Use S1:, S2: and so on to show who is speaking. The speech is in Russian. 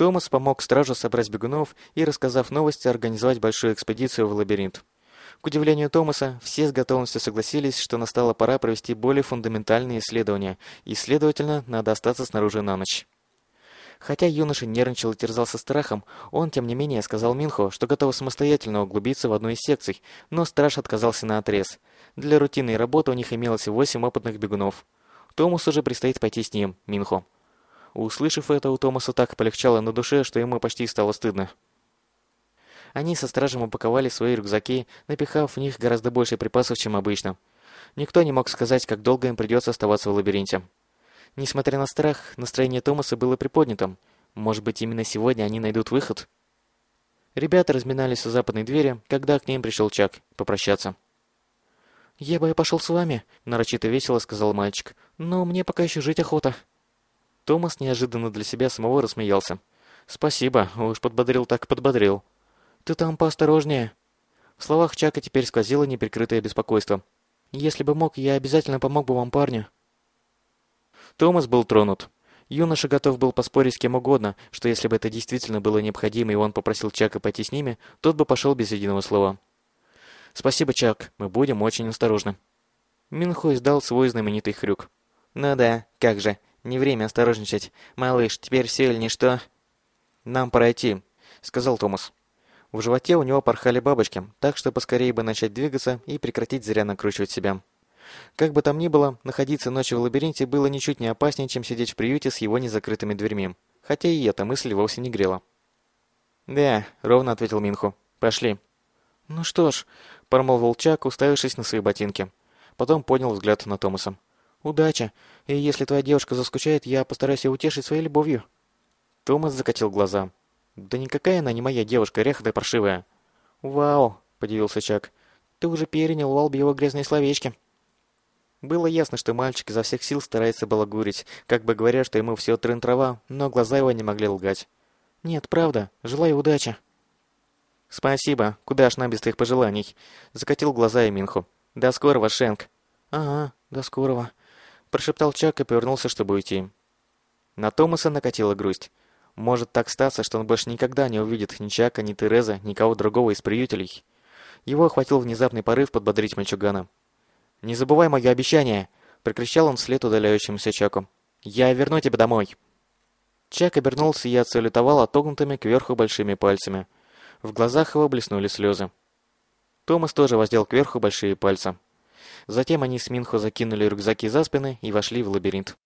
S1: Томас помог стражу собрать бегунов и, рассказав новости, организовать большую экспедицию в лабиринт. К удивлению Томаса, все с готовностью согласились, что настала пора провести более фундаментальные исследования, и, следовательно, надо остаться снаружи на ночь. Хотя юноша нервничал и терзался страхом, он, тем не менее, сказал Минхо, что готов самостоятельно углубиться в одну из секций, но страж отказался на отрез. Для рутинной работы у них имелось восемь опытных бегунов. Томасу же предстоит пойти с ним, Минхо. Услышав это, у Томаса так полегчало на душе, что ему почти стало стыдно. Они со стражем упаковали свои рюкзаки, напихав в них гораздо больше припасов, чем обычно. Никто не мог сказать, как долго им придется оставаться в лабиринте. Несмотря на страх, настроение Томаса было приподнятым. Может быть, именно сегодня они найдут выход? Ребята разминались у западной двери, когда к ним пришел Чак попрощаться. «Я бы и пошел с вами», — нарочито весело сказал мальчик. «Но мне пока еще жить охота». Томас неожиданно для себя самого рассмеялся. «Спасибо, уж подбодрил так подбодрил». «Ты там поосторожнее». В словах Чака теперь сквозило неприкрытое беспокойство. «Если бы мог, я обязательно помог бы вам, парню». Томас был тронут. Юноша готов был поспорить с кем угодно, что если бы это действительно было необходимо и он попросил Чака пойти с ними, тот бы пошел без единого слова. «Спасибо, Чак, мы будем очень осторожны». Минхо издал свой знаменитый хрюк. «Ну да, как же, не время осторожничать. Малыш, теперь все или ничто?» «Нам пора идти», — сказал Томас. В животе у него порхали бабочки, так что поскорее бы начать двигаться и прекратить зря накручивать себя. Как бы там ни было, находиться ночью в лабиринте было ничуть не опаснее, чем сидеть в приюте с его незакрытыми дверьми. Хотя и эта мысль вовсе не грела. «Да», — ровно ответил Минху. «Пошли». «Ну что ж», — промолвил Чак, уставившись на свои ботинки. Потом поднял взгляд на Томаса. «Удачи, и если твоя девушка заскучает, я постараюсь ее утешить своей любовью». Томас закатил глаза. «Да никакая она не моя девушка, ряхотая паршивая». «Вау», — подивился Чак. «Ты уже перенял у Алби его грязные словечки». Было ясно, что мальчик изо всех сил старается балагурить, как бы говоря, что ему все трын-трава, но глаза его не могли лгать. «Нет, правда. Желаю удачи». «Спасибо. Куда ж нам без твоих пожеланий?» Закатил глаза и Минху. «До скорого, Шенк». «Ага, до скорого», — прошептал Чак и повернулся, чтобы уйти. На Томаса накатила грусть. Может так статься, что он больше никогда не увидит ни Чака, ни Тереза, никого другого из приютелей. Его охватил внезапный порыв подбодрить мальчугана. «Не забывай мое обещание!» — прокричал он вслед удаляющемуся Чаку. «Я верну тебя домой!» Чак обернулся и отсалютовал отогнутыми кверху большими пальцами. В глазах его блеснули слезы. Томас тоже воздел кверху большие пальцы. Затем они с Минхо закинули рюкзаки за спины и вошли в лабиринт.